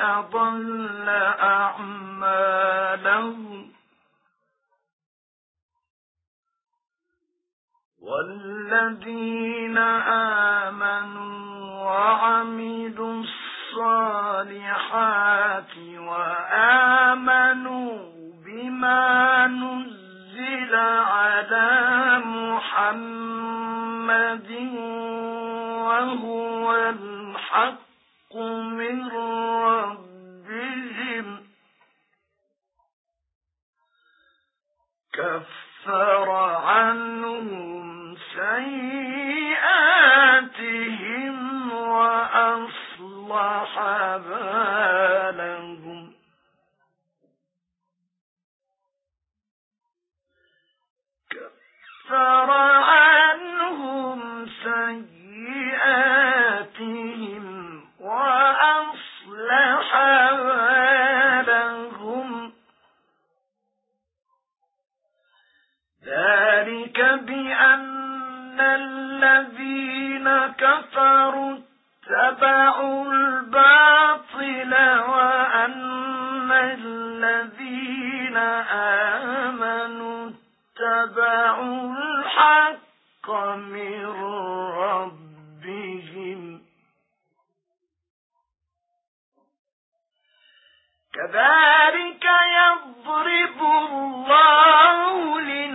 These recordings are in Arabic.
أضل أعمالهم. والذين آمنوا وعملوا الصالحات وآمنوا بما نزل على محمد وهو الحق من ربهم كفر اتبعوا الحق من ربهم. كذلك يضرب الله للناس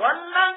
والذين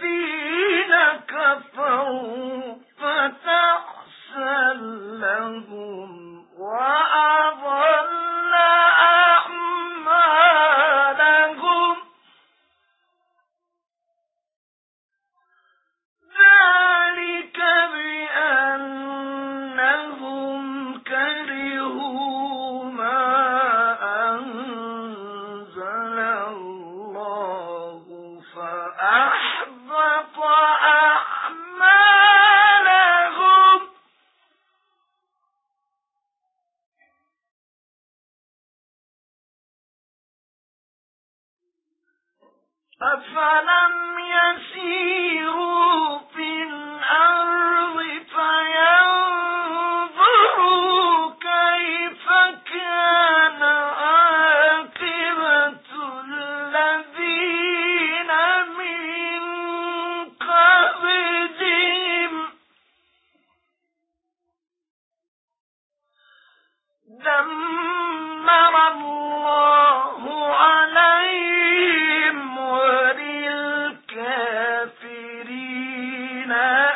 والذين كفروا.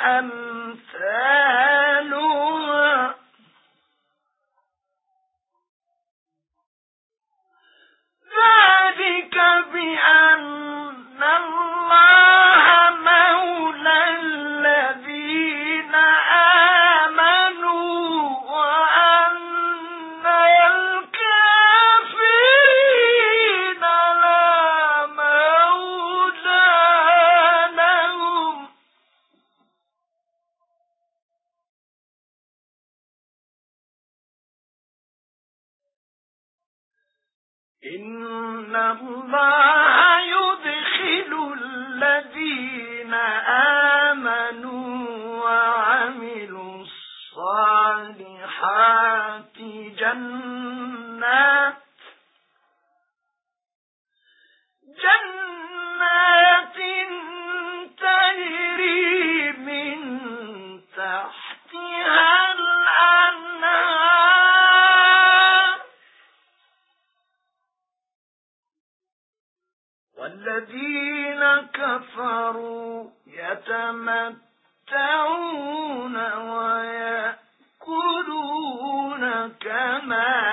أم الله كما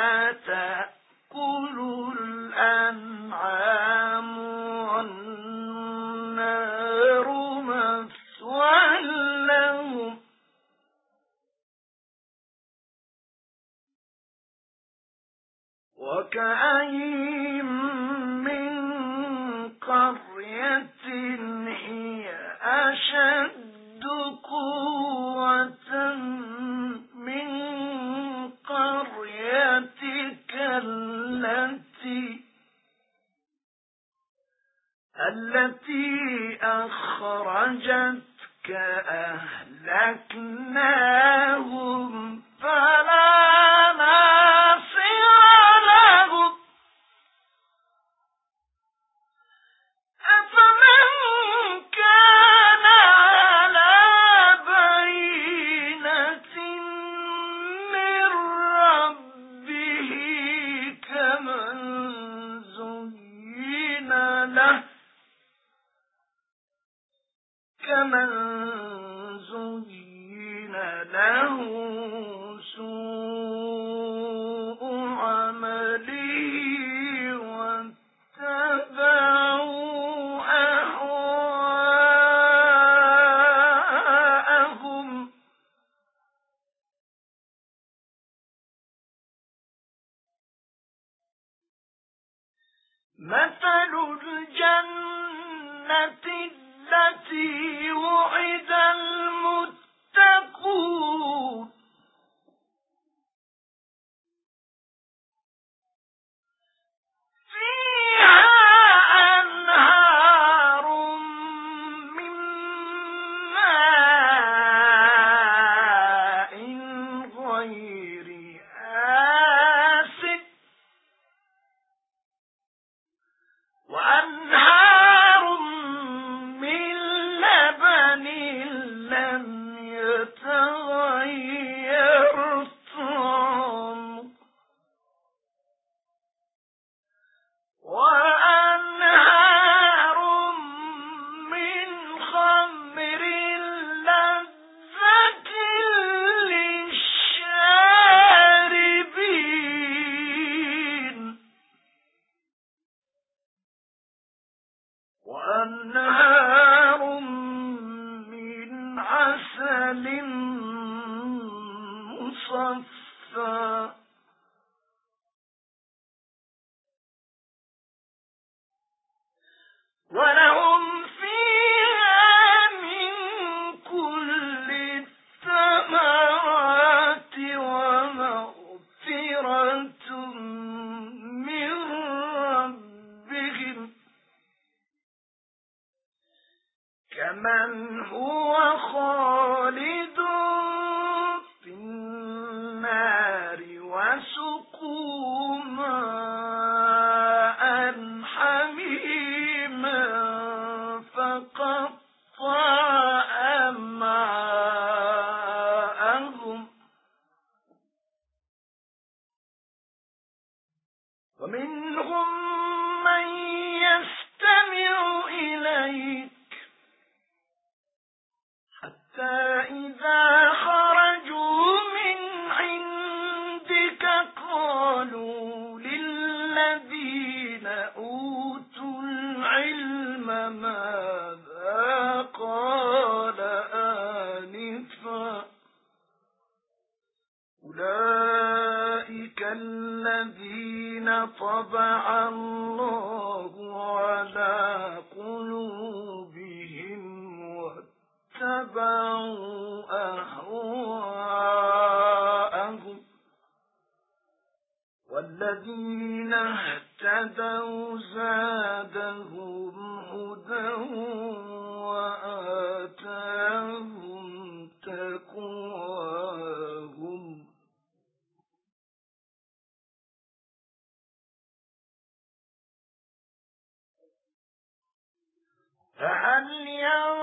أخرجتك and والذين اهتدوا زادهم هدى وآتاهم تقواهم. فهل ينظرون